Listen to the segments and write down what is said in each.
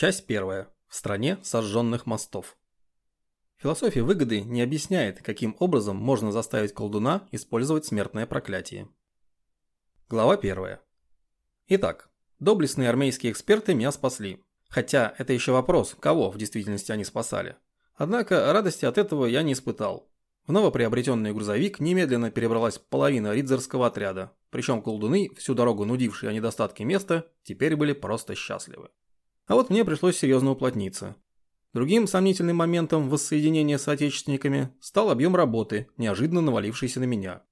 Часть первая. В стране сожженных мостов. Философия выгоды не объясняет, каким образом можно заставить колдуна использовать смертное проклятие. Глава первая. Итак, доблестные армейские эксперты меня спасли. Хотя это еще вопрос, кого в действительности они спасали. Однако радости от этого я не испытал. В новоприобретенный грузовик немедленно перебралась половина ридзерского отряда, причем колдуны, всю дорогу нудившие о недостатке места, теперь были просто счастливы. А вот мне пришлось серьезно уплотниться. Другим сомнительным моментом воссоединения с отечественниками стал объем работы, неожиданно навалившийся на меня.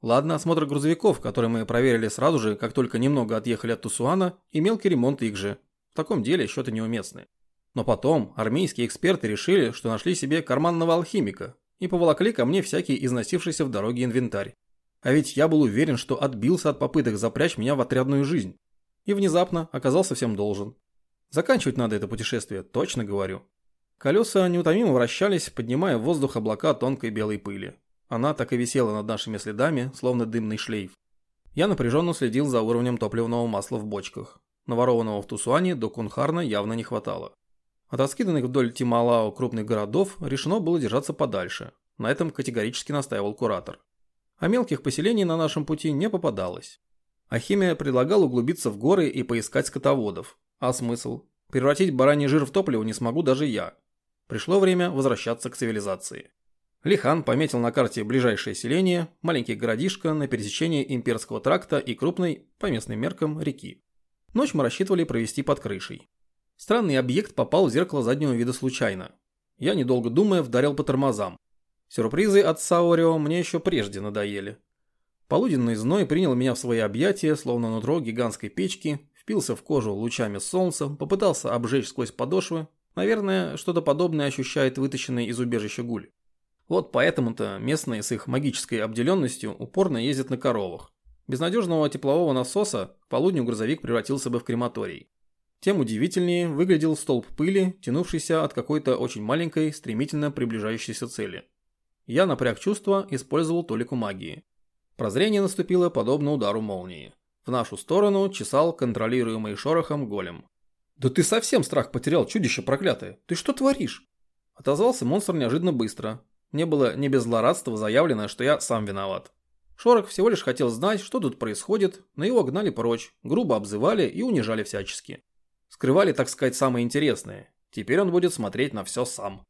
Ладно, осмотр грузовиков, которые мы проверили сразу же, как только немного отъехали от Тусуана, и мелкий ремонт их же. В таком деле счеты неуместны. Но потом армейские эксперты решили, что нашли себе карманного алхимика и поволокли ко мне всякий износившийся в дороге инвентарь. А ведь я был уверен, что отбился от попыток запрячь меня в отрядную жизнь. И внезапно оказался всем должен. Заканчивать надо это путешествие, точно говорю. Колеса неутомимо вращались, поднимая в воздух облака тонкой белой пыли. Она так и висела над нашими следами, словно дымный шлейф. Я напряженно следил за уровнем топливного масла в бочках. Наворованного в Тусуане до Кунхарна явно не хватало. От раскиданных вдоль Тималао крупных городов решено было держаться подальше. На этом категорически настаивал куратор. А мелких поселений на нашем пути не попадалось. Ахимия предлагал углубиться в горы и поискать скотоводов, а смысл? Превратить бараний жир в топливо не смогу даже я. Пришло время возвращаться к цивилизации. Лихан пометил на карте ближайшее селение, маленький городишко на пересечении имперского тракта и крупной, по местным меркам, реки. Ночь мы рассчитывали провести под крышей. Странный объект попал в зеркало заднего вида случайно. Я, недолго думая, вдарил по тормозам. Сюрпризы от Саорио мне еще прежде надоели. Полуденный зной принял меня в свои объятия, словно нутро гигантской печки, впился в кожу лучами солнца, попытался обжечь сквозь подошвы. Наверное, что-то подобное ощущает вытащенный из убежища гуль. Вот поэтому-то местные с их магической обделенностью упорно ездят на коровах. Без надежного теплового насоса к полудню грузовик превратился бы в крематорий. Тем удивительнее выглядел столб пыли, тянувшийся от какой-то очень маленькой, стремительно приближающейся цели. Я напряг чувства, использовал толику магии. Прозрение наступило подобно удару молнии. В нашу сторону чесал контролируемый шорохом голем. «Да ты совсем страх потерял, чудище проклятое! Ты что творишь?» Отозвался монстр неожиданно быстро. Мне было не без злорадства заявлено, что я сам виноват. Шорох всего лишь хотел знать, что тут происходит, но его гнали прочь, грубо обзывали и унижали всячески. Скрывали, так сказать, самое интересное. Теперь он будет смотреть на все сам.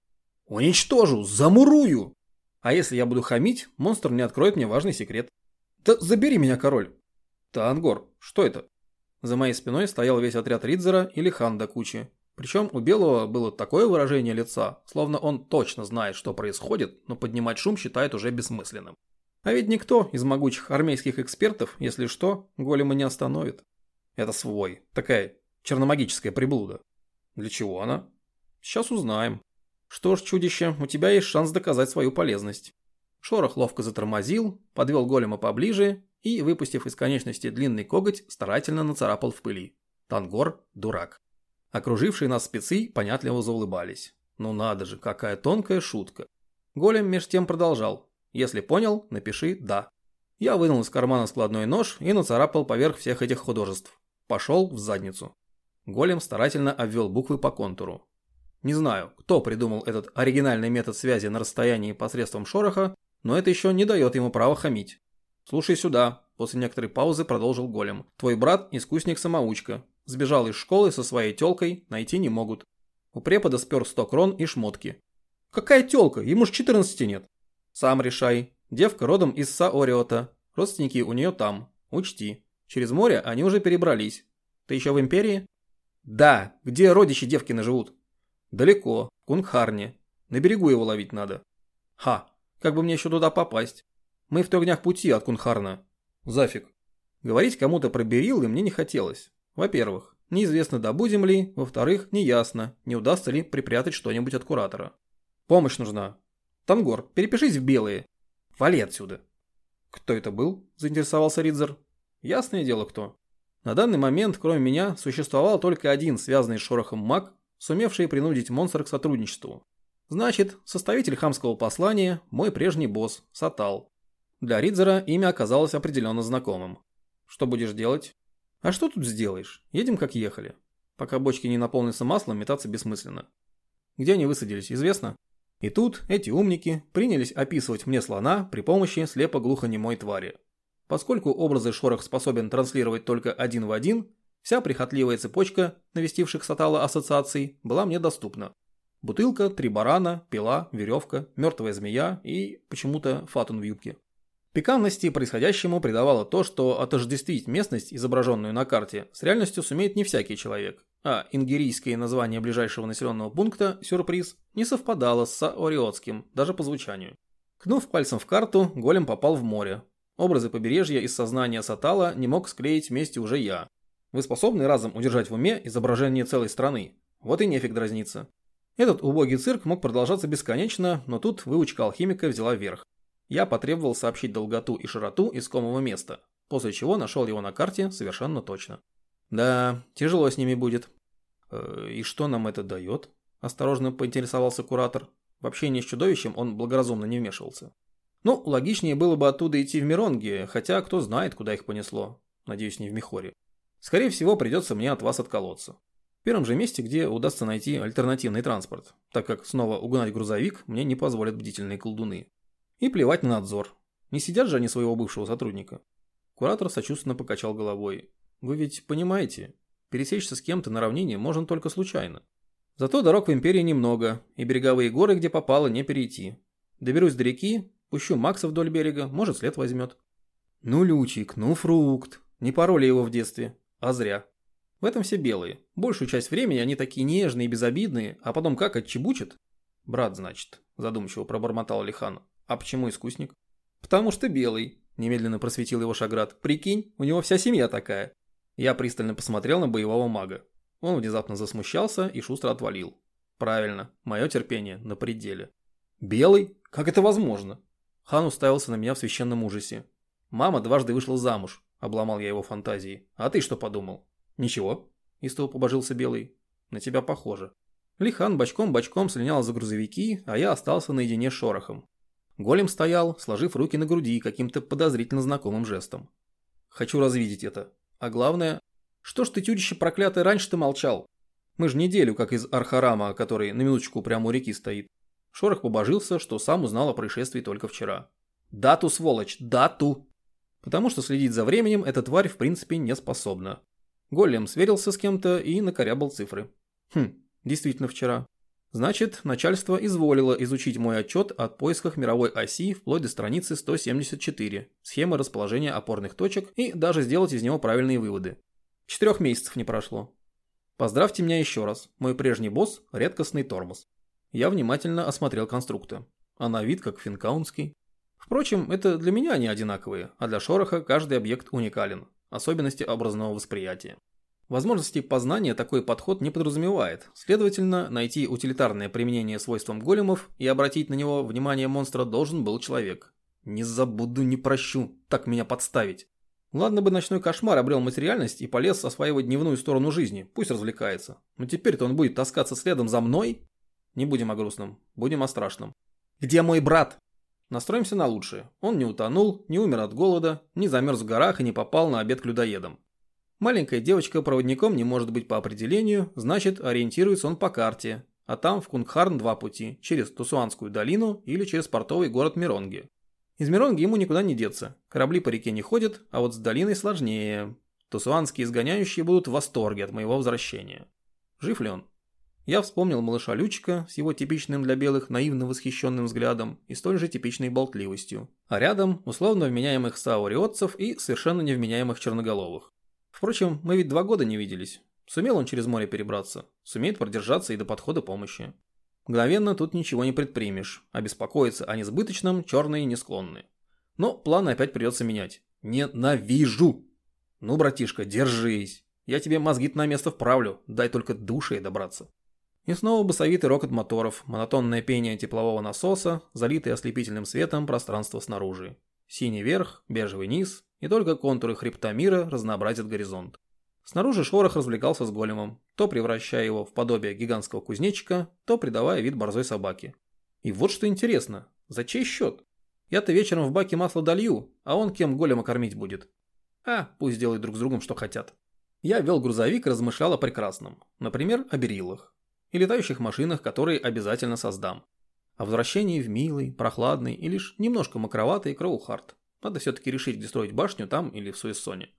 «Уничтожу! Замурую!» А если я буду хамить, монстр не откроет мне важный секрет. «Да забери меня, король!» «Таангор, что это?» За моей спиной стоял весь отряд Ридзера или Ханда кучи. Причем у Белого было такое выражение лица, словно он точно знает, что происходит, но поднимать шум считает уже бессмысленным. А ведь никто из могучих армейских экспертов, если что, голема не остановит. Это свой, такая черномагическая приблуда. Для чего она? Сейчас узнаем. Что ж, чудище, у тебя есть шанс доказать свою полезность. Шорох ловко затормозил, подвел голема поближе и, выпустив из конечности длинный коготь, старательно нацарапал в пыли. Тангор – дурак. Окружившие нас спецы понятливо заулыбались. Ну надо же, какая тонкая шутка. Голем меж тем продолжал. Если понял, напиши «да». Я вынул из кармана складной нож и нацарапал поверх всех этих художеств. Пошел в задницу. Голем старательно обвел буквы по контуру. Не знаю, кто придумал этот оригинальный метод связи на расстоянии посредством шороха, но это еще не дает ему права хамить. «Слушай сюда», – после некоторой паузы продолжил Голем. «Твой брат – искусник-самоучка. Сбежал из школы со своей тёлкой, найти не могут. У препода спер 100 крон и шмотки». «Какая тёлка? Ему ж 14 нет». «Сам решай. Девка родом из Саориота. Родственники у нее там. Учти. Через море они уже перебрались. Ты еще в империи?» «Да. Где родичи девкины живут?» «Далеко. В Кунгхарне. На берегу его ловить надо». «Ха. Как бы мне еще туда попасть?» Мы в трех пути от Кунхарна. Зафиг. Говорить кому-то про Бериллы мне не хотелось. Во-первых, неизвестно, добудем ли. Во-вторых, неясно, не удастся ли припрятать что-нибудь от куратора. Помощь нужна. Тангор, перепишись в белые. Вали отсюда. Кто это был? Заинтересовался Ридзер. Ясное дело, кто. На данный момент, кроме меня, существовал только один связанный с шорохом маг, сумевший принудить монстра к сотрудничеству. Значит, составитель хамского послания – мой прежний босс, Сатал. Для Ридзера имя оказалось определенно знакомым. Что будешь делать? А что тут сделаешь? Едем как ехали. Пока бочки не наполнятся маслом, метаться бессмысленно. Где они высадились, известно? И тут эти умники принялись описывать мне слона при помощи слепо-глухонемой твари. Поскольку образы Шорох способен транслировать только один в один, вся прихотливая цепочка навестивших Сатала ассоциаций была мне доступна. Бутылка, три барана, пила, веревка, мертвая змея и почему-то фатун в юбке. Пикантности происходящему придавало то, что отождествить местность, изображенную на карте, с реальностью сумеет не всякий человек, а ингерийское название ближайшего населенного пункта, сюрприз, не совпадало с саориотским, даже по звучанию. Кнув пальцем в карту, голем попал в море. Образы побережья из сознания Сатала не мог склеить вместе уже я. Вы способны разом удержать в уме изображение целой страны? Вот и нефиг дразниться. Этот убогий цирк мог продолжаться бесконечно, но тут выучка алхимика взяла верх. Я потребовал сообщить долготу и широту искомого места, после чего нашел его на карте совершенно точно. Да, тяжело с ними будет. Э, и что нам это дает? Осторожно поинтересовался куратор. В общении с чудовищем он благоразумно не вмешивался. Ну, логичнее было бы оттуда идти в Миронги, хотя кто знает, куда их понесло. Надеюсь, не в Михоре. Скорее всего, придется мне от вас отколоться. В первом же месте, где удастся найти альтернативный транспорт, так как снова угнать грузовик мне не позволят бдительные колдуны. И плевать на надзор. Не сидят же они своего бывшего сотрудника. Куратор сочувственно покачал головой. Вы ведь понимаете, пересечься с кем-то на равнине можно только случайно. Зато дорог в Империи немного, и береговые горы, где попало, не перейти. Доберусь до реки, пущу Макса вдоль берега, может след возьмет. Ну, Лючик, ну, фрукт. Не пороли его в детстве. А зря. В этом все белые. Большую часть времени они такие нежные и безобидные, а потом как отчебучат. Брат, значит, задумчиво пробормотал Лихан. А почему искусник? Потому что белый, немедленно просветил его Шаград. Прикинь, у него вся семья такая. Я пристально посмотрел на боевого мага. Он внезапно засмущался и шустро отвалил. Правильно, мое терпение на пределе. Белый? Как это возможно? Хан уставился на меня в священном ужасе. Мама дважды вышла замуж, обломал я его фантазии. А ты что подумал? Ничего, истово побожился Белый. На тебя похоже. Лихан бочком-бочком слинял за грузовики, а я остался наедине с шорохом. Голем стоял, сложив руки на груди каким-то подозрительно знакомым жестом. Хочу развидеть это. А главное, что ж ты, тюрище проклятый, раньше ты молчал? Мы же неделю, как из Архарама, который на минуточку прямо у реки стоит. Шорох побожился, что сам узнал о происшествии только вчера. Дату, сволочь, дату! Потому что следить за временем эта тварь в принципе не способна. Голем сверился с кем-то и накорябал цифры. Хм, действительно вчера. Значит, начальство изволило изучить мой отчет о поисках мировой оси вплоть до страницы 174, схемы расположения опорных точек и даже сделать из него правильные выводы. Четырех месяцев не прошло. Поздравьте меня еще раз. Мой прежний босс – редкостный тормоз. Я внимательно осмотрел конструкта. А на вид как финкаунский. Впрочем, это для меня они одинаковые, а для Шороха каждый объект уникален. Особенности образного восприятия. Возможности познания такой подход не подразумевает, следовательно, найти утилитарное применение свойствам големов и обратить на него внимание монстра должен был человек. Не забуду, не прощу, так меня подставить. Ладно бы ночной кошмар обрел материальность и полез осваивать дневную сторону жизни, пусть развлекается. Но теперь-то он будет таскаться следом за мной? Не будем о грустном, будем о страшном. Где мой брат? Настроимся на лучшее. Он не утонул, не умер от голода, не замерз в горах и не попал на обед к людоедам. Маленькая девочка проводником не может быть по определению, значит ориентируется он по карте, а там в Кунгхарн два пути, через Тусуанскую долину или через портовый город Миронги. Из Миронги ему никуда не деться, корабли по реке не ходят, а вот с долиной сложнее. Тусуанские изгоняющие будут в восторге от моего возвращения. Жив ли он? Я вспомнил малыша Лючика с его типичным для белых наивно восхищенным взглядом и столь же типичной болтливостью. А рядом условно вменяемых сауриотцев и совершенно невменяемых черноголовых. Впрочем, мы ведь два года не виделись. Сумел он через море перебраться, сумеет продержаться и до подхода помощи. Мгновенно тут ничего не предпримешь, а беспокоиться о несбыточном черные не склонны. Но планы опять придется менять. Ненавижу! Ну, братишка, держись. Я тебе мозги на место вправлю, дай только душе добраться. И снова басовитый рокот моторов, монотонное пение теплового насоса, залитое ослепительным светом пространство снаружи. Синий верх, бежевый низ, и только контуры хребта мира разнообразят горизонт. Снаружи Шорох развлекался с големом, то превращая его в подобие гигантского кузнечика, то придавая вид борзой собаки. И вот что интересно, за чей счет? Я-то вечером в баке масло долью, а он кем голема кормить будет? А, пусть делают друг с другом, что хотят. Я вел грузовик и размышлял о прекрасном. Например, о бериллах. И летающих машинах, которые обязательно создам. О возвращении в милый, прохладный и лишь немножко макроватый Кроухарт. Надо все-таки решить, где строить башню, там или в Суэссоне.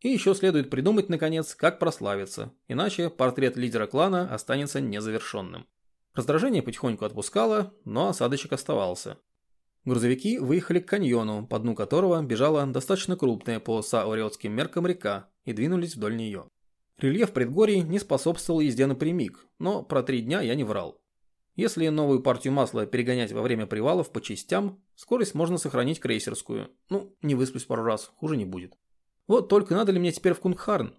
И еще следует придумать, наконец, как прославиться, иначе портрет лидера клана останется незавершенным. Раздражение потихоньку отпускало, но осадочек оставался. Грузовики выехали к каньону, по дну которого бежала достаточно крупная по саориотским меркам река, и двинулись вдоль нее. Рельеф предгорий не способствовал езде напрямик, но про три дня я не врал. Если новую партию масла перегонять во время привалов по частям, скорость можно сохранить крейсерскую. Ну, не высплюсь пару раз, хуже не будет. Вот только надо ли мне теперь в Кунгхарн?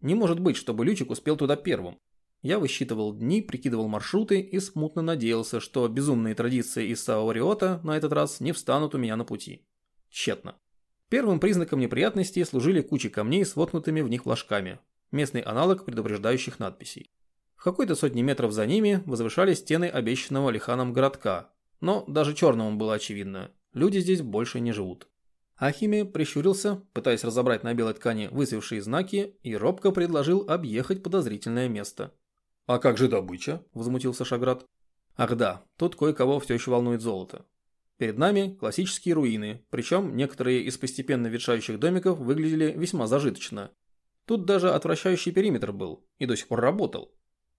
Не может быть, чтобы Лючик успел туда первым. Я высчитывал дни, прикидывал маршруты и смутно надеялся, что безумные традиции из Сауриота на этот раз не встанут у меня на пути. Тщетно. Первым признаком неприятностей служили кучи камней с воткнутыми в них флажками, местный аналог предупреждающих надписей. В какой-то сотни метров за ними возвышались стены обещанного Лиханом городка, но даже черному было очевидно, люди здесь больше не живут. Ахиме прищурился, пытаясь разобрать на белой ткани высевшие знаки, и робко предложил объехать подозрительное место. «А как же добыча?» – возмутился Шаград. «Ах да, тут кое-кого все еще волнует золото. Перед нами классические руины, причем некоторые из постепенно ветшающих домиков выглядели весьма зажиточно. Тут даже отвращающий периметр был и до сих пор работал.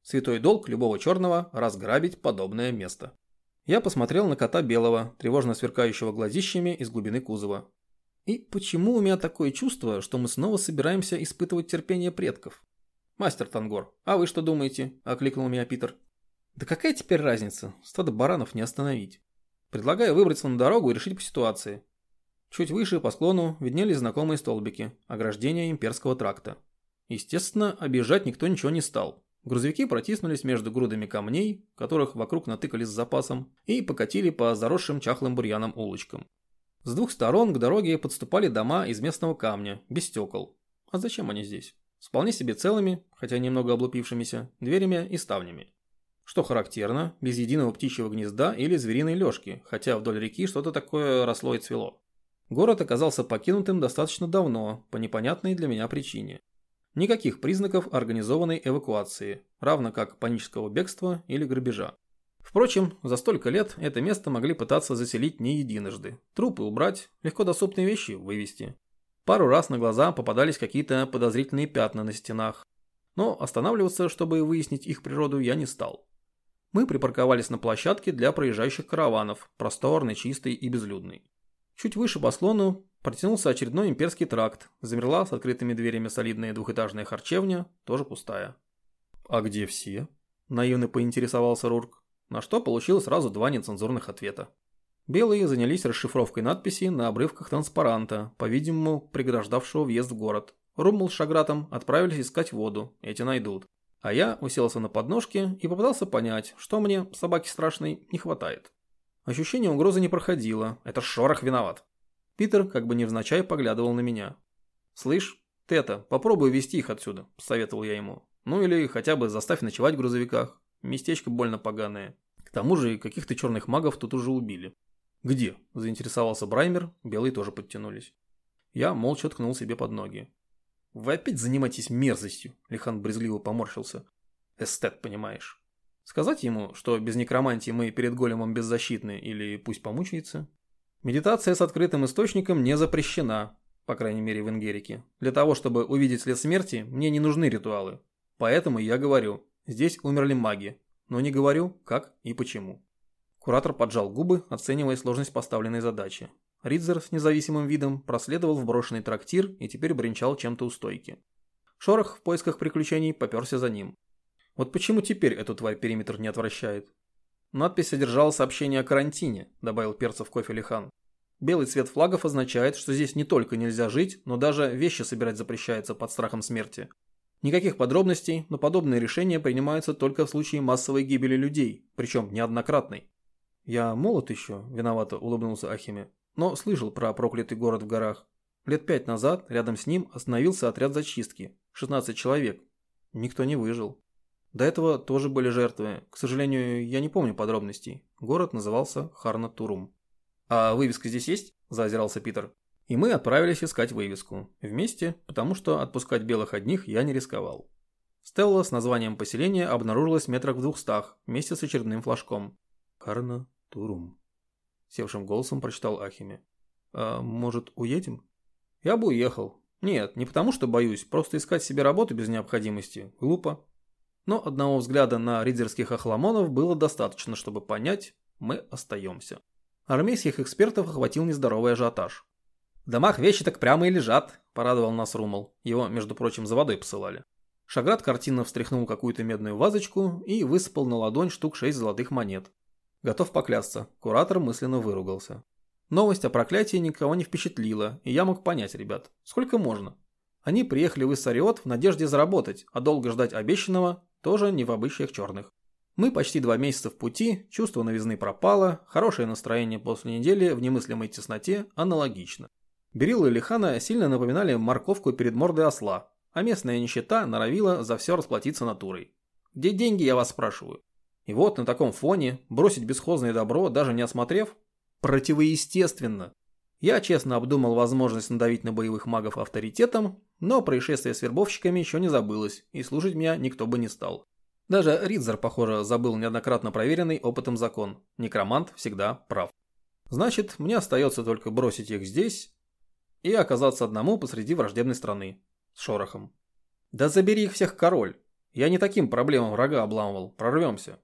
Святой долг любого черного – разграбить подобное место». Я посмотрел на кота белого, тревожно сверкающего глазищами из глубины кузова. И почему у меня такое чувство, что мы снова собираемся испытывать терпение предков? «Мастер Тангор, а вы что думаете?» – окликнул меня Питер. «Да какая теперь разница? Стадо баранов не остановить. Предлагаю выбраться на дорогу и решить по ситуации». Чуть выше по склону виднелись знакомые столбики, ограждения имперского тракта. Естественно, объезжать никто ничего не стал. Грузовики протиснулись между грудами камней, которых вокруг натыкались с запасом, и покатили по заросшим чахлым бурьяном улочкам. С двух сторон к дороге подступали дома из местного камня, без стекол. А зачем они здесь? С вполне себе целыми, хотя немного облупившимися, дверями и ставнями. Что характерно, без единого птичьего гнезда или звериной лёжки, хотя вдоль реки что-то такое росло и цвело. Город оказался покинутым достаточно давно, по непонятной для меня причине. Никаких признаков организованной эвакуации, равно как панического бегства или грабежа. Впрочем, за столько лет это место могли пытаться заселить не единожды. Трупы убрать, легко доступные вещи вывести. Пару раз на глаза попадались какие-то подозрительные пятна на стенах. Но останавливаться, чтобы выяснить их природу, я не стал. Мы припарковались на площадке для проезжающих караванов, просторный, чистый и безлюдный. Чуть выше по склону протянулся очередной имперский тракт, замерла с открытыми дверями солидная двухэтажная харчевня, тоже пустая. «А где все?» – наивно поинтересовался Рурк на что получил сразу два нецензурных ответа. Белые занялись расшифровкой надписи на обрывках транспаранта, по-видимому, преграждавшего въезд в город. Руммл с Шагратом отправились искать воду, эти найдут. А я уселся на подножке и попытался понять, что мне, собаки страшной, не хватает. Ощущение угрозы не проходило, это шорох виноват. Питер, как бы невзначай, поглядывал на меня. «Слышь, это, попробуй вести их отсюда», – советовал я ему. «Ну или хотя бы заставь ночевать в грузовиках. Местечко больно поганое. К тому же каких-то черных магов тут уже убили. «Где?» – заинтересовался Браймер, белые тоже подтянулись. Я молча ткнул себе под ноги. «Вы опять занимаетесь мерзостью», – Лихан брезгливо поморщился. «Эстет, понимаешь. Сказать ему, что без некромантии мы перед големом беззащитны, или пусть помучается?» Медитация с открытым источником не запрещена, по крайней мере в Ингерике. Для того, чтобы увидеть след смерти, мне не нужны ритуалы. Поэтому я говорю, Здесь умерли маги, но не говорю, как и почему. Куратор поджал губы, оценивая сложность поставленной задачи. Ридзер с независимым видом проследовал в брошенный трактир и теперь бренчал чем-то у стойки. Шорох в поисках приключений поперся за ним. Вот почему теперь эту тварь периметр не отвращает? Надпись содержала сообщение о карантине, добавил перцев кофе Лихан. Белый цвет флагов означает, что здесь не только нельзя жить, но даже вещи собирать запрещается под страхом смерти. Никаких подробностей, но подобные решения принимаются только в случае массовой гибели людей, причем неоднократной. «Я молод еще», – виновато улыбнулся Ахиме, – «но слышал про проклятый город в горах. Лет пять назад рядом с ним остановился отряд зачистки, 16 человек. Никто не выжил. До этого тоже были жертвы. К сожалению, я не помню подробностей. Город назывался Харна-Турум. «А вывеска здесь есть?» – заозирался Питер. И мы отправились искать вывеску. Вместе, потому что отпускать белых одних я не рисковал. Стелла с названием поселения обнаружилась метрах в двухстах, вместе с очередным флажком. «Карна Турум», — севшим голосом прочитал Ахиме. «А может, уедем?» «Я бы уехал. Нет, не потому что боюсь, просто искать себе работу без необходимости. Глупо. Но одного взгляда на ридзерских охламонов было достаточно, чтобы понять, мы остаемся. Армейских экспертов охватил нездоровый ажиотаж. «В домах вещи так прямо и лежат», – порадовал нас Румал. Его, между прочим, за водой посылали. Шаград картинно встряхнул какую-то медную вазочку и высыпал на ладонь штук шесть золотых монет. Готов поклясться, куратор мысленно выругался. Новость о проклятии никого не впечатлила, и я мог понять ребят. Сколько можно? Они приехали в Иссариот в надежде заработать, а долго ждать обещанного тоже не в обычаях черных. Мы почти два месяца в пути, чувство новизны пропало, хорошее настроение после недели в немыслимой тесноте аналогично. Берилла и Лихана сильно напоминали морковку перед мордой осла, а местная нищета норовила за все расплатиться натурой. Где деньги, я вас спрашиваю? И вот на таком фоне бросить бесхозное добро, даже не осмотрев, противоестественно. Я честно обдумал возможность надавить на боевых магов авторитетом, но происшествие с вербовщиками еще не забылось, и служить меня никто бы не стал. Даже Ридзер, похоже, забыл неоднократно проверенный опытом закон. Некромант всегда прав. Значит, мне остается только бросить их здесь и оказаться одному посреди враждебной страны с шорохом. Да забери их всех король. Я не таким проблемам врага обламывал, прорвемся.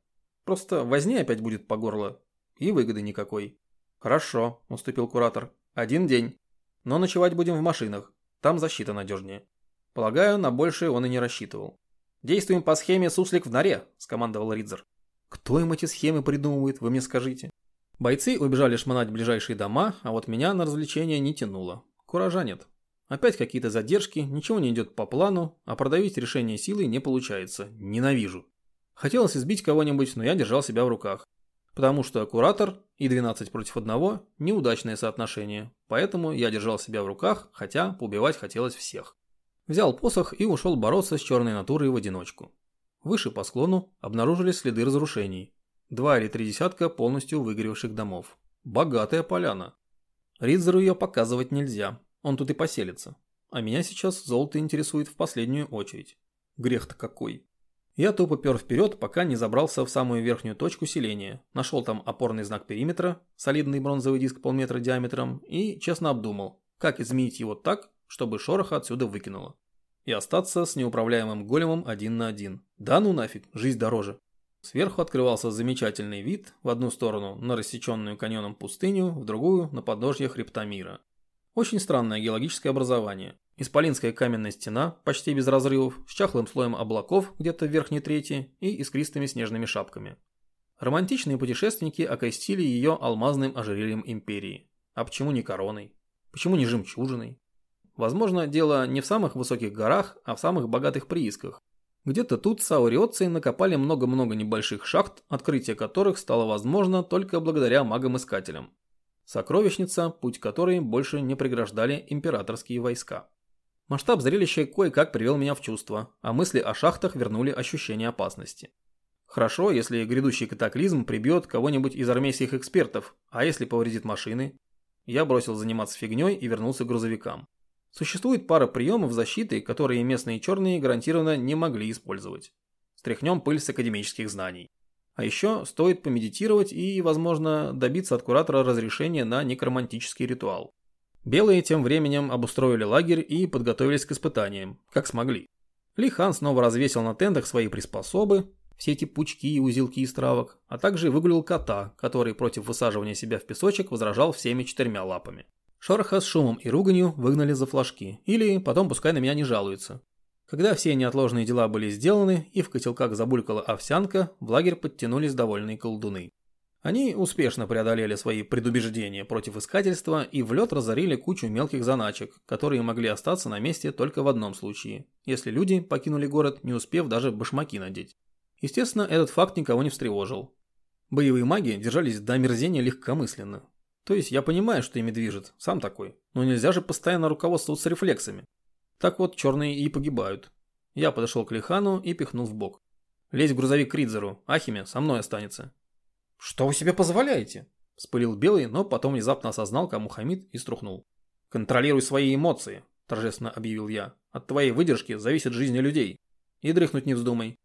Просто возни опять будет по горло. И выгоды никакой. Хорошо, уступил куратор. Один день. Но ночевать будем в машинах. Там защита надежнее. Полагаю, на большее он и не рассчитывал. Действуем по схеме «суслик в норе», скомандовал Ридзер. Кто им эти схемы придумывает, вы мне скажите? Бойцы убежали шмонать ближайшие дома, а вот меня на развлечения не тянуло. Куража нет. Опять какие-то задержки, ничего не идет по плану, а продавить решение силой не получается. Ненавижу. Хотелось избить кого-нибудь, но я держал себя в руках. Потому что куратор и 12 против 1 – неудачное соотношение. Поэтому я держал себя в руках, хотя поубивать хотелось всех. Взял посох и ушел бороться с черной натурой в одиночку. Выше по склону обнаружились следы разрушений. Два или три десятка полностью выгоревших домов. Богатая поляна. Ридзеру ее показывать нельзя, он тут и поселится. А меня сейчас золото интересует в последнюю очередь. Грех-то какой. Я тупо пер вперед, пока не забрался в самую верхнюю точку селения. Нашел там опорный знак периметра, солидный бронзовый диск полметра диаметром и честно обдумал, как изменить его так, чтобы шороха отсюда выкинуло. И остаться с неуправляемым големом один на один. Да ну нафиг, жизнь дороже. Сверху открывался замечательный вид, в одну сторону на рассеченную каньоном пустыню, в другую на подножье хребта мира. Очень странное геологическое образование. Исполинская каменная стена, почти без разрывов, с чахлым слоем облаков где-то в верхней трети и искристыми снежными шапками. Романтичные путешественники окостили ее алмазным ожерельем империи. А почему не короной? Почему не жемчужиной? Возможно, дело не в самых высоких горах, а в самых богатых приисках. Где-то тут сауриотцы накопали много-много небольших шахт, открытие которых стало возможно только благодаря магам-искателям. Сокровищница, путь которой больше не преграждали императорские войска. Масштаб зрелища кое-как привел меня в чувство, а мысли о шахтах вернули ощущение опасности. Хорошо, если грядущий катаклизм прибьет кого-нибудь из армейских экспертов, а если повредит машины? Я бросил заниматься фигней и вернулся к грузовикам. Существует пара приемов защиты, которые местные черные гарантированно не могли использовать. Стряхнем пыль с академических знаний. А еще стоит помедитировать и, возможно, добиться от куратора разрешения на некромантический ритуал. Белые тем временем обустроили лагерь и подготовились к испытаниям, как смогли. Лихан снова развесил на тентах свои приспособы, все эти пучки и узелки из травок, а также выгулил кота, который против высаживания себя в песочек возражал всеми четырьмя лапами. Шороха с шумом и руганью выгнали за флажки, или потом пускай на меня не жалуются. Когда все неотложные дела были сделаны и в котелках забулькала овсянка, в лагерь подтянулись довольные колдуны. Они успешно преодолели свои предубеждения против искательства и в лед разорили кучу мелких заначек, которые могли остаться на месте только в одном случае, если люди покинули город, не успев даже башмаки надеть. Естественно, этот факт никого не встревожил. Боевые маги держались до омерзения легкомысленно. То есть я понимаю, что ими движет, сам такой, но нельзя же постоянно руководствоваться рефлексами. Так вот, черные и погибают. Я подошел к Лихану и пихнул в бок. Лезь в грузовик к Ридзеру, Ахиме со мной останется. Что вы себе позволяете? Вспылил Белый, но потом внезапно осознал, кому хамит и струхнул. «Контролируй свои эмоции», – торжественно объявил я. «От твоей выдержки зависит жизнь людей. И дрыхнуть не вздумай».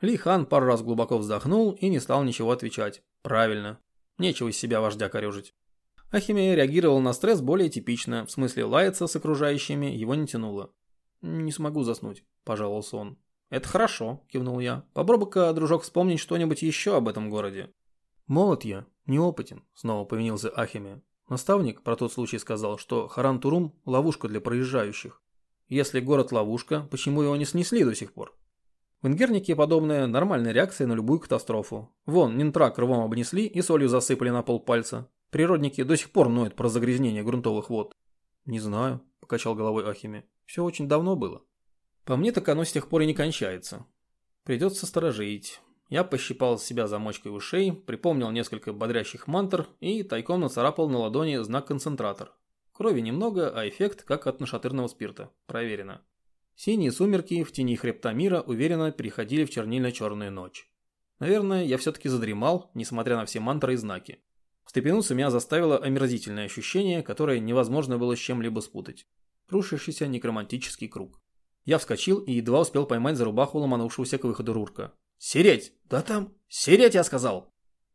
Ли Хан пару раз глубоко вздохнул и не стал ничего отвечать. Правильно. Нечего из себя вождя корежить. Ахимия реагировал на стресс более типично, в смысле лаяться с окружающими его не тянуло. «Не смогу заснуть», – пожаловался он. «Это хорошо», – кивнул я. «Попробуй-ка, дружок, вспомнить что-нибудь еще об этом городе». «Молод я, неопытен», – снова повинился Ахимия. Наставник про тот случай сказал, что Харан-Турум – ловушка для проезжающих. Если город – ловушка, почему его не снесли до сих пор? В Ингернике подобная нормальная реакция на любую катастрофу. Вон, Нинтрак рвом обнесли и солью засыпали на полпальца. Природники до сих пор ноют про загрязнение грунтовых вод. Не знаю, покачал головой Ахиме. Все очень давно было. По мне так оно с тех пор и не кончается. Придется сторожить. Я пощипал себя замочкой ушей, припомнил несколько бодрящих мантр и тайком нацарапал на ладони знак концентратор. Крови немного, а эффект как от нашатырного спирта. Проверено. Синие сумерки в тени хребта мира уверенно переходили в чернильно-черную ночь. Наверное, я все-таки задремал, несмотря на все мантры и знаки. Встрепенуться меня заставило омерзительное ощущение, которое невозможно было с чем-либо спутать. Рушившийся некромантический круг. Я вскочил и едва успел поймать за рубаху ломанувшегося к выходу Рурка. «Сереть! Да там! Сереть, я сказал!»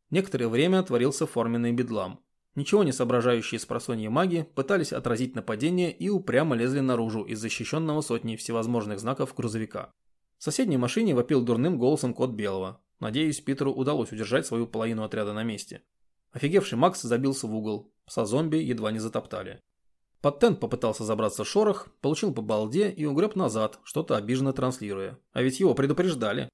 Некоторое время творился форменный бедлам. Ничего не соображающие с просонья маги пытались отразить нападение и упрямо лезли наружу из защищенного сотней всевозможных знаков грузовика. В соседней машине вопил дурным голосом кот Белого. Надеюсь, Питеру удалось удержать свою половину отряда на месте. Офигевший Макс забился в угол. Пса зомби едва не затоптали. Под тент попытался забраться шорох, получил по балде и угреб назад, что-то обиженно транслируя. А ведь его предупреждали.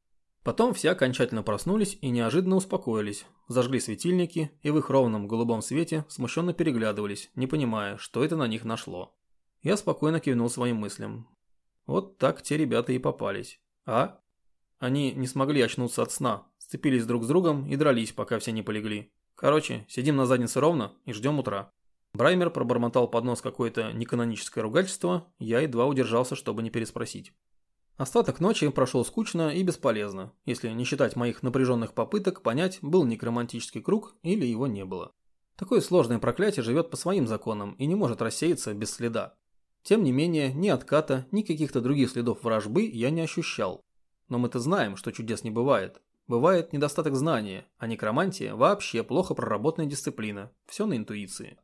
Потом все окончательно проснулись и неожиданно успокоились, зажгли светильники и в их ровном голубом свете смущенно переглядывались, не понимая, что это на них нашло. Я спокойно кивнул своим мыслям. Вот так те ребята и попались. А? Они не смогли очнуться от сна, сцепились друг с другом и дрались, пока все не полегли. Короче, сидим на заднице ровно и ждем утра. Браймер пробормотал под нос какое-то неканоническое ругательство, я едва удержался, чтобы не переспросить. Остаток ночи прошел скучно и бесполезно, если не считать моих напряженных попыток понять, был некромантический круг или его не было. Такое сложное проклятие живет по своим законам и не может рассеяться без следа. Тем не менее, ни отката, ни каких-то других следов вражбы я не ощущал. Но мы-то знаем, что чудес не бывает. Бывает недостаток знания, а некромантия вообще плохо проработанная дисциплина, все на интуиции.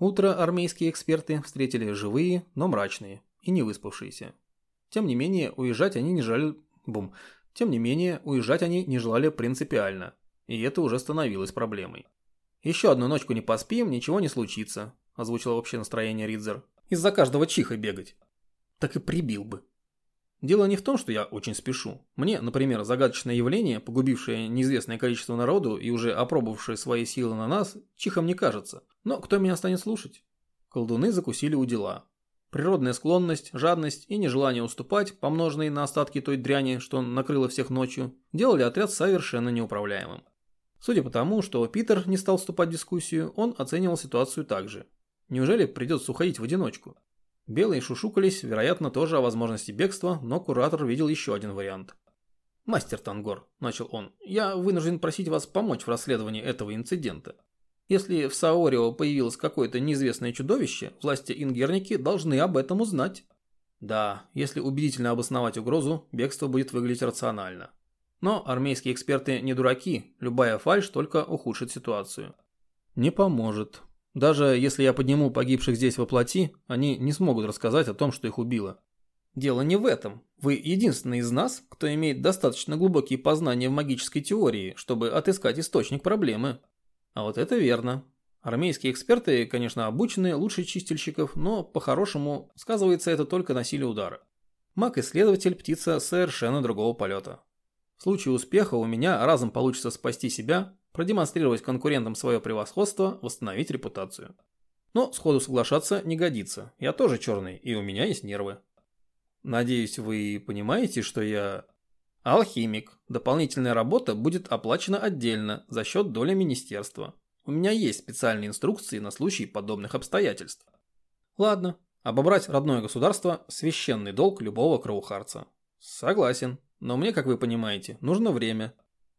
Утро армейские эксперты встретили живые, но мрачные и не выспавшиеся. Тем не менее, уезжать они не желали... Бум. Тем не менее, уезжать они не желали принципиально. И это уже становилось проблемой. «Еще одну ночку не поспим, ничего не случится», – озвучило общее настроение Ридзер. «Из-за каждого чиха бегать». Так и прибил бы. Дело не в том, что я очень спешу. Мне, например, загадочное явление, погубившее неизвестное количество народу и уже опробовавшее свои силы на нас, чихом не кажется. Но кто меня станет слушать? Колдуны закусили у дела. Природная склонность, жадность и нежелание уступать, помноженные на остатки той дряни, что накрыло всех ночью, делали отряд совершенно неуправляемым. Судя по тому, что Питер не стал вступать в дискуссию, он оценивал ситуацию так же. Неужели придется уходить в одиночку? Белые шушукались, вероятно, тоже о возможности бегства, но куратор видел еще один вариант. «Мастер Тангор», – начал он, – «я вынужден просить вас помочь в расследовании этого инцидента. Если в Саорио появилось какое-то неизвестное чудовище, власти Ингерники должны об этом узнать. Да, если убедительно обосновать угрозу, бегство будет выглядеть рационально. Но армейские эксперты не дураки, любая фальшь только ухудшит ситуацию. Не поможет. Даже если я подниму погибших здесь во плоти, они не смогут рассказать о том, что их убило. Дело не в этом. Вы единственный из нас, кто имеет достаточно глубокие познания в магической теории, чтобы отыскать источник проблемы. А вот это верно. Армейские эксперты, конечно, обучены лучше чистильщиков, но по-хорошему сказывается это только на силе удара. Маг-исследователь – птица совершенно другого полета. В случае успеха у меня разом получится спасти себя, продемонстрировать конкурентам свое превосходство, восстановить репутацию. Но сходу соглашаться не годится. Я тоже черный, и у меня есть нервы. Надеюсь, вы понимаете, что я Алхимик. Дополнительная работа будет оплачена отдельно за счет доли министерства. У меня есть специальные инструкции на случай подобных обстоятельств. Ладно, обобрать родное государство – священный долг любого кроухарца. Согласен, но мне, как вы понимаете, нужно время.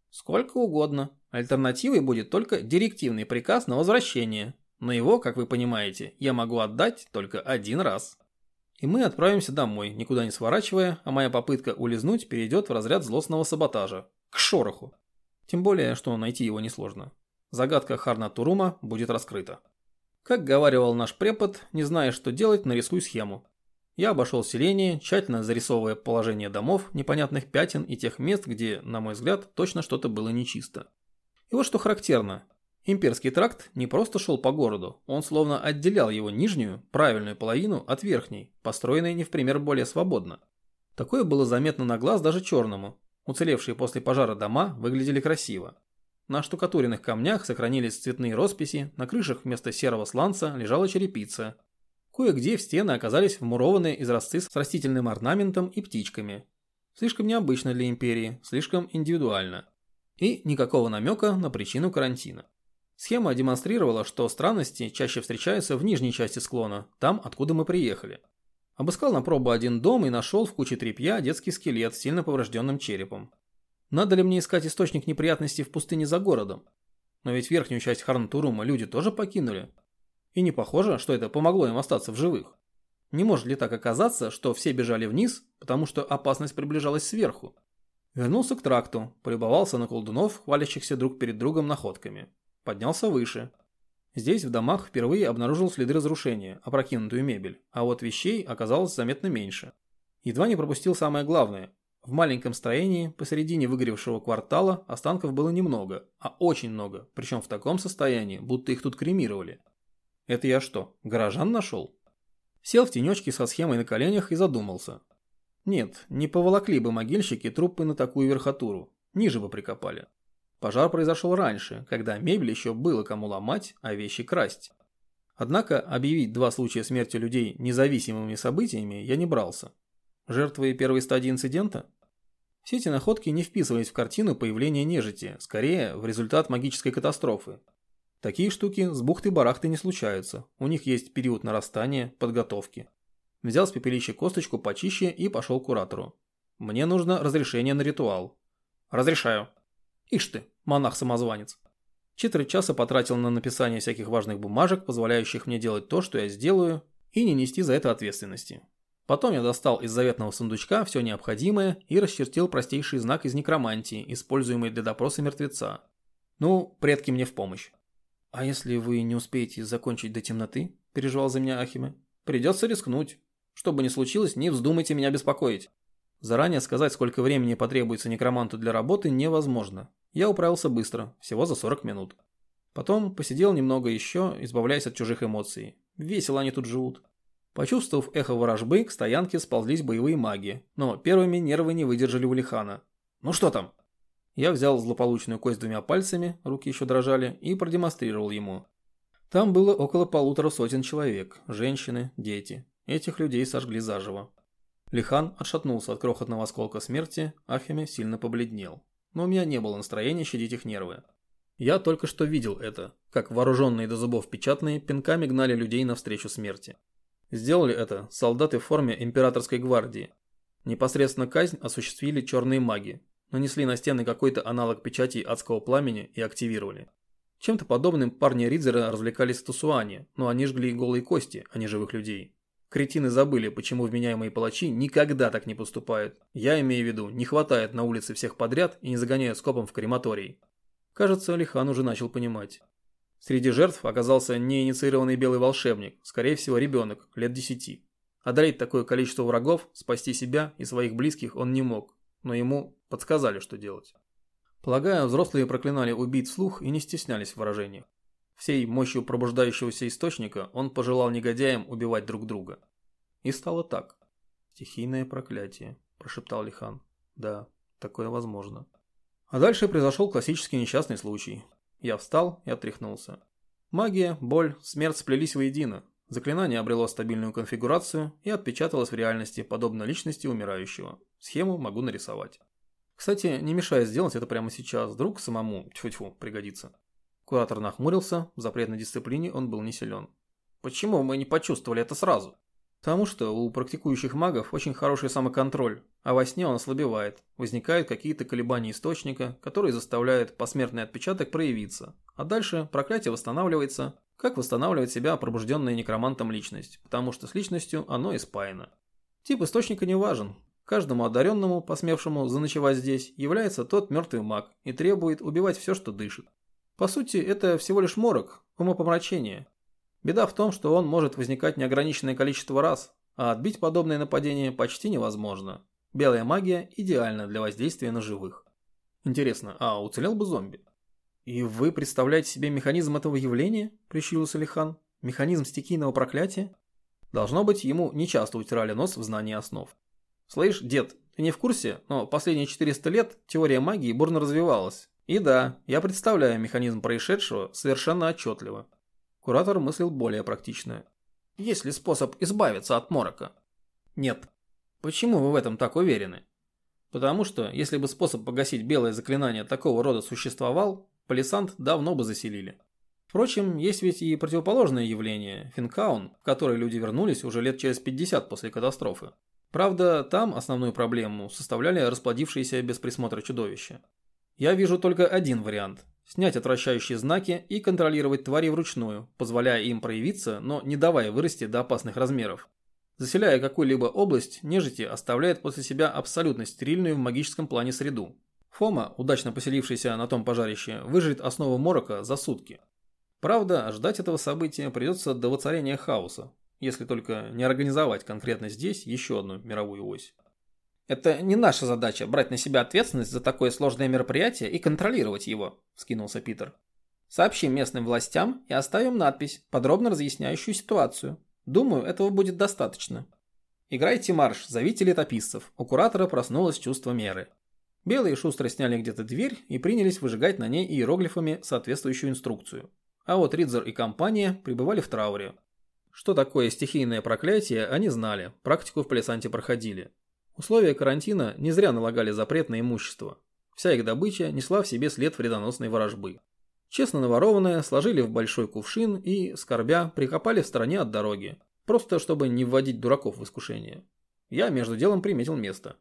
Сколько угодно. Альтернативой будет только директивный приказ на возвращение. Но его, как вы понимаете, я могу отдать только один раз. И мы отправимся домой, никуда не сворачивая, а моя попытка улизнуть перейдет в разряд злостного саботажа. К шороху. Тем более, что найти его несложно. Загадка Харна Турума будет раскрыта. Как говаривал наш препод, не зная, что делать, нарисуй схему. Я обошел селение, тщательно зарисовывая положение домов, непонятных пятен и тех мест, где, на мой взгляд, точно что-то было нечисто. И вот что характерно. Имперский тракт не просто шел по городу, он словно отделял его нижнюю, правильную половину от верхней, построенной не в пример более свободно. Такое было заметно на глаз даже черному. Уцелевшие после пожара дома выглядели красиво. На штукатуренных камнях сохранились цветные росписи, на крышах вместо серого сланца лежала черепица. Кое-где в стены оказались вмурованные изразцы с растительным орнаментом и птичками. Слишком необычно для империи, слишком индивидуально. И никакого намека на причину карантина. Схема демонстрировала, что странности чаще встречаются в нижней части склона, там, откуда мы приехали. Обыскал на пробу один дом и нашел в куче тряпья детский скелет с сильно поврежденным черепом. Надо ли мне искать источник неприятностей в пустыне за городом? Но ведь верхнюю часть Харнтурума люди тоже покинули. И не похоже, что это помогло им остаться в живых. Не может ли так оказаться, что все бежали вниз, потому что опасность приближалась сверху? Вернулся к тракту, полюбовался на колдунов, хвалящихся друг перед другом находками. Поднялся выше. Здесь в домах впервые обнаружил следы разрушения, опрокинутую мебель, а вот вещей оказалось заметно меньше. Едва не пропустил самое главное. В маленьком строении посередине выгоревшего квартала останков было немного, а очень много, причем в таком состоянии, будто их тут кремировали. Это я что, горожан нашел? Сел в тенечке со схемой на коленях и задумался. Нет, не поволокли бы могильщики трупы на такую верхотуру, ниже бы прикопали. Пожар произошел раньше, когда мебель еще было кому ломать, а вещи красть. Однако объявить два случая смерти людей независимыми событиями я не брался. Жертвы первой стадии инцидента? Все эти находки не вписывались в картину появления нежити, скорее в результат магической катастрофы. Такие штуки с бухты-барахты не случаются, у них есть период нарастания, подготовки. Взял с пепелища косточку почище и пошел к куратору. Мне нужно разрешение на ритуал. Разрешаю. Ишь ты, монах-самозванец. Четверть часа потратил на написание всяких важных бумажек, позволяющих мне делать то, что я сделаю, и не нести за это ответственности. Потом я достал из заветного сундучка все необходимое и расчертил простейший знак из некромантии, используемый для допроса мертвеца. Ну, предки мне в помощь. «А если вы не успеете закончить до темноты?» – переживал за меня Ахиме. «Придется рискнуть. Что бы ни случилось, не вздумайте меня беспокоить». Заранее сказать, сколько времени потребуется некроманту для работы, невозможно. Я управился быстро, всего за 40 минут. Потом посидел немного еще, избавляясь от чужих эмоций. Весело они тут живут. Почувствовав эхо ворожбы, к стоянке сползлись боевые маги, но первыми нервы не выдержали у Лихана. «Ну что там?» Я взял злополучную кость двумя пальцами, руки еще дрожали, и продемонстрировал ему. Там было около полутора сотен человек, женщины, дети. Этих людей сожгли заживо. Лихан отшатнулся от крохотного осколка смерти, Ахиме сильно побледнел. Но у меня не было настроения щадить их нервы. Я только что видел это, как вооруженные до зубов печатные пинками гнали людей навстречу смерти. Сделали это солдаты в форме императорской гвардии. Непосредственно казнь осуществили черные маги, нанесли на стены какой-то аналог печати адского пламени и активировали. Чем-то подобным парни Ридзера развлекались в Тусуане, но они жгли голые кости, а не живых людей. Кретины забыли, почему вменяемые палачи никогда так не поступают. Я имею в виду, не хватает на улице всех подряд и не загоняют скопом в крематорий. Кажется, Алихан уже начал понимать. Среди жертв оказался неинициированный белый волшебник, скорее всего ребенок, лет десяти. Одолеть такое количество врагов, спасти себя и своих близких он не мог, но ему подсказали, что делать. Полагаю, взрослые проклинали убийц вслух и не стеснялись в выражениях. Всей мощью пробуждающегося источника он пожелал негодяям убивать друг друга. И стало так. «Стихийное проклятие», – прошептал Лихан. «Да, такое возможно». А дальше произошел классический несчастный случай. Я встал и отряхнулся. Магия, боль, смерть сплелись воедино. Заклинание обрело стабильную конфигурацию и отпечаталось в реальности, подобно личности умирающего. Схему могу нарисовать. Кстати, не мешает сделать это прямо сейчас, вдруг самому, тьфу-тьфу, пригодится. Куратор нахмурился, в запретной дисциплине он был не силен. Почему мы не почувствовали это сразу? Потому что у практикующих магов очень хороший самоконтроль, а во сне он ослабевает. Возникают какие-то колебания источника, которые заставляют посмертный отпечаток проявиться. А дальше проклятие восстанавливается, как восстанавливает себя пробужденная некромантом личность, потому что с личностью оно и спаяно. Тип источника не важен. Каждому одаренному, посмевшему заночевать здесь, является тот мертвый маг и требует убивать все, что дышит. По сути, это всего лишь морок, умопомрачение. Беда в том, что он может возникать неограниченное количество раз, а отбить подобное нападение почти невозможно. Белая магия идеальна для воздействия на живых. Интересно, а уцелел бы зомби? «И вы представляете себе механизм этого явления?» – прищурился Лихан. «Механизм стихийного проклятия?» Должно быть, ему нечасто утирали нос в знании основ. «Слышь, дед, ты не в курсе, но последние 400 лет теория магии бурно развивалась. И да, я представляю механизм происшедшего совершенно отчетливо». Куратор мыслил более практично. «Есть ли способ избавиться от морока?» «Нет». «Почему вы в этом так уверены?» Потому что, если бы способ погасить белое заклинание такого рода существовал, Палисант давно бы заселили. Впрочем, есть ведь и противоположное явление – Финкаун, в который люди вернулись уже лет через 50 после катастрофы. Правда, там основную проблему составляли расплодившиеся без присмотра чудовища. Я вижу только один вариант – снять отвращающие знаки и контролировать твари вручную, позволяя им проявиться, но не давая вырасти до опасных размеров. Заселяя какую-либо область, нежити оставляет после себя абсолютно стерильную в магическом плане среду, Фома, удачно поселившийся на том пожарище, выжрет основу морока за сутки. Правда, ждать этого события придется до воцарения хаоса, если только не организовать конкретно здесь еще одну мировую ось. «Это не наша задача брать на себя ответственность за такое сложное мероприятие и контролировать его», – вскинулся Питер. «Сообщим местным властям и оставим надпись, подробно разъясняющую ситуацию. Думаю, этого будет достаточно». «Играйте марш, зовите летописцев». У куратора проснулось чувство меры. Белые шустро сняли где-то дверь и принялись выжигать на ней иероглифами соответствующую инструкцию. А вот Ридзер и компания пребывали в трауре. Что такое стихийное проклятие, они знали, практику в Палисанте проходили. Условия карантина не зря налагали запрет на имущество. Вся их добыча несла в себе след вредоносной ворожбы. Честно наворованное сложили в большой кувшин и, скорбя, прикопали в стороне от дороги, просто чтобы не вводить дураков в искушение. Я между делом приметил место.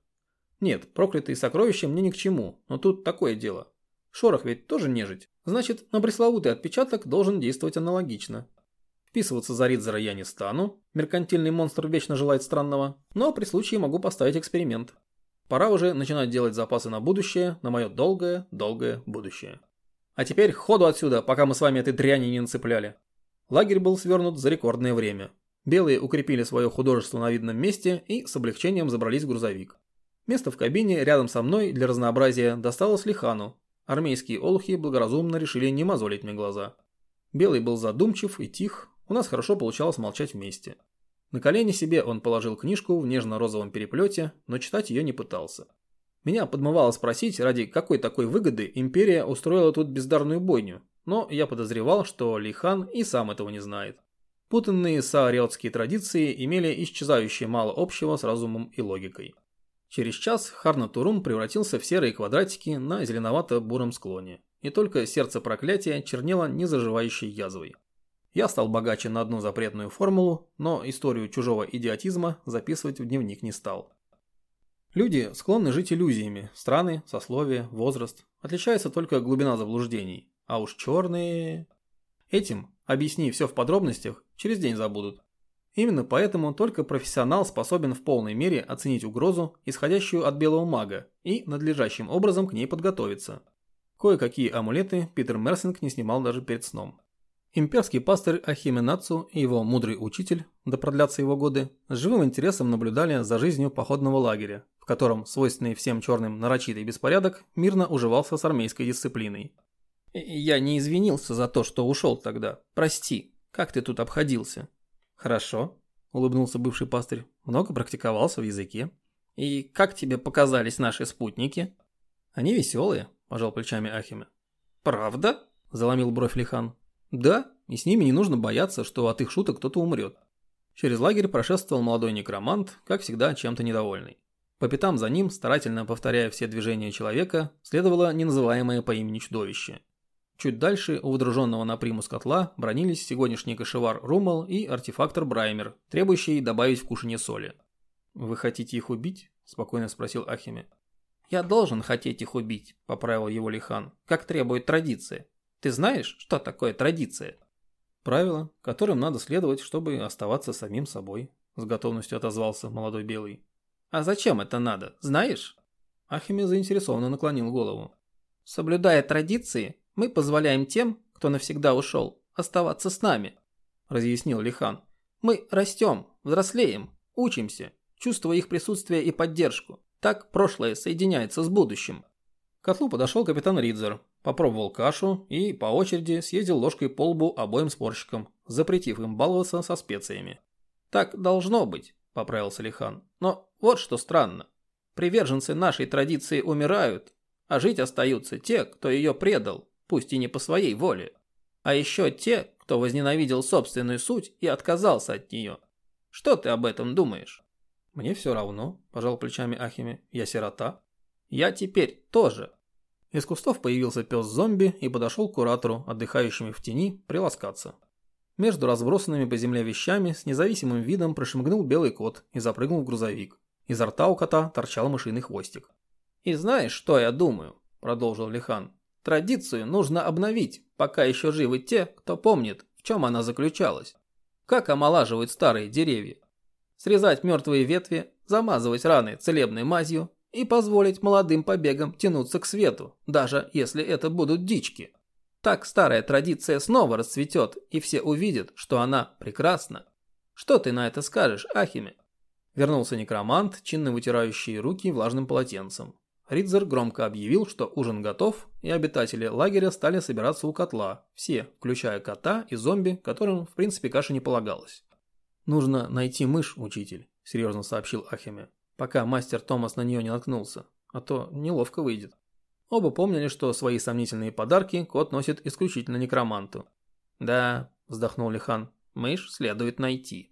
Нет, проклятые сокровища мне ни к чему, но тут такое дело. Шорох ведь тоже нежить. Значит, на пресловутый отпечаток должен действовать аналогично. Вписываться за Ридзера я не стану, меркантильный монстр вечно желает странного, но при случае могу поставить эксперимент. Пора уже начинать делать запасы на будущее, на мое долгое-долгое будущее. А теперь ходу отсюда, пока мы с вами этой дряни не нацепляли. Лагерь был свернут за рекордное время. Белые укрепили свое художество на видном месте и с облегчением забрались в грузовик. Место в кабине рядом со мной для разнообразия досталось Лихану. Армейские олухи благоразумно решили не мозолить мне глаза. Белый был задумчив и тих, у нас хорошо получалось молчать вместе. На колени себе он положил книжку в нежно-розовом переплете, но читать ее не пытался. Меня подмывало спросить, ради какой такой выгоды империя устроила тут бездарную бойню, но я подозревал, что Лихан и сам этого не знает. Путанные саариотские традиции имели исчезающее мало общего с разумом и логикой. Через час Харна-Турум превратился в серые квадратики на зеленовато-буром склоне, и только сердце проклятия чернело незаживающей язвой. Я стал богаче на одну запретную формулу, но историю чужого идиотизма записывать в дневник не стал. Люди склонны жить иллюзиями, страны, сословия, возраст. Отличается только глубина заблуждений. А уж черные... Этим, объясни все в подробностях, через день забудут. Именно поэтому только профессионал способен в полной мере оценить угрозу, исходящую от белого мага, и надлежащим образом к ней подготовиться. Кое-какие амулеты Питер Мерсинг не снимал даже перед сном. Имперский пастырь Ахименацу и его мудрый учитель, да продлятся его годы, с живым интересом наблюдали за жизнью походного лагеря, в котором свойственный всем черным нарочитый беспорядок мирно уживался с армейской дисциплиной. «Я не извинился за то, что ушел тогда. Прости. Как ты тут обходился?» «Хорошо», – улыбнулся бывший пастырь. «Много практиковался в языке. И как тебе показались наши спутники?» «Они веселые», – пожал плечами Ахиме. «Правда?» – заломил бровь Лихан. «Да, и с ними не нужно бояться, что от их шуток кто-то умрет». Через лагерь прошествовал молодой некромант, как всегда, чем-то недовольный. По пятам за ним, старательно повторяя все движения человека, следовало неназываемое по имени чудовище. Чуть дальше у водруженного на примус котла бронились сегодняшний кошевар Румал и артефактор Браймер, требующий добавить в кушанье соли. «Вы хотите их убить?» – спокойно спросил Ахиме. «Я должен хотеть их убить», – поправил его Лихан, – «как требует традиция. Ты знаешь, что такое традиция?» Правила, которым надо следовать, чтобы оставаться самим собой, с готовностью отозвался молодой белый. А зачем это надо, знаешь? Ахиме заинтересованно наклонил голову. Соблюдая традиции, мы позволяем тем, кто навсегда ушел, оставаться с нами, разъяснил Лихан. Мы растем, взрослеем, учимся, чувствуя их присутствие и поддержку. Так прошлое соединяется с будущим. К котлу подошел капитан Ридзер, попробовал кашу и по очереди съездил ложкой по лбу обоим спорщикам, запретив им баловаться со специями. «Так должно быть», – поправился Лихан. «Но вот что странно. Приверженцы нашей традиции умирают, а жить остаются те, кто ее предал, пусть и не по своей воле. А еще те, кто возненавидел собственную суть и отказался от нее. Что ты об этом думаешь?» «Мне все равно», – пожал плечами Ахиме. «Я сирота». «Я теперь тоже». Из кустов появился пес-зомби и подошел к куратору, отдыхающему в тени, приласкаться. Между разбросанными по земле вещами с независимым видом прошмыгнул белый кот и запрыгнул в грузовик. Изо рта у кота торчал мышиный хвостик. «И знаешь, что я думаю?» – продолжил Лихан. «Традицию нужно обновить, пока еще живы те, кто помнит, в чем она заключалась. Как омолаживают старые деревья срезать мертвые ветви, замазывать раны целебной мазью и позволить молодым побегам тянуться к свету, даже если это будут дички. Так старая традиция снова расцветет, и все увидят, что она прекрасна. Что ты на это скажешь, Ахиме? Вернулся некромант, чинно вытирающий руки влажным полотенцем. Ридзер громко объявил, что ужин готов, и обитатели лагеря стали собираться у котла, все, включая кота и зомби, которым в принципе каша не полагалась. «Нужно найти мышь, учитель», – серьезно сообщил Ахиме, пока мастер Томас на нее не наткнулся, а то неловко выйдет. Оба помнили, что свои сомнительные подарки кот носит исключительно некроманту. «Да», – вздохнул Лихан, – «мышь следует найти».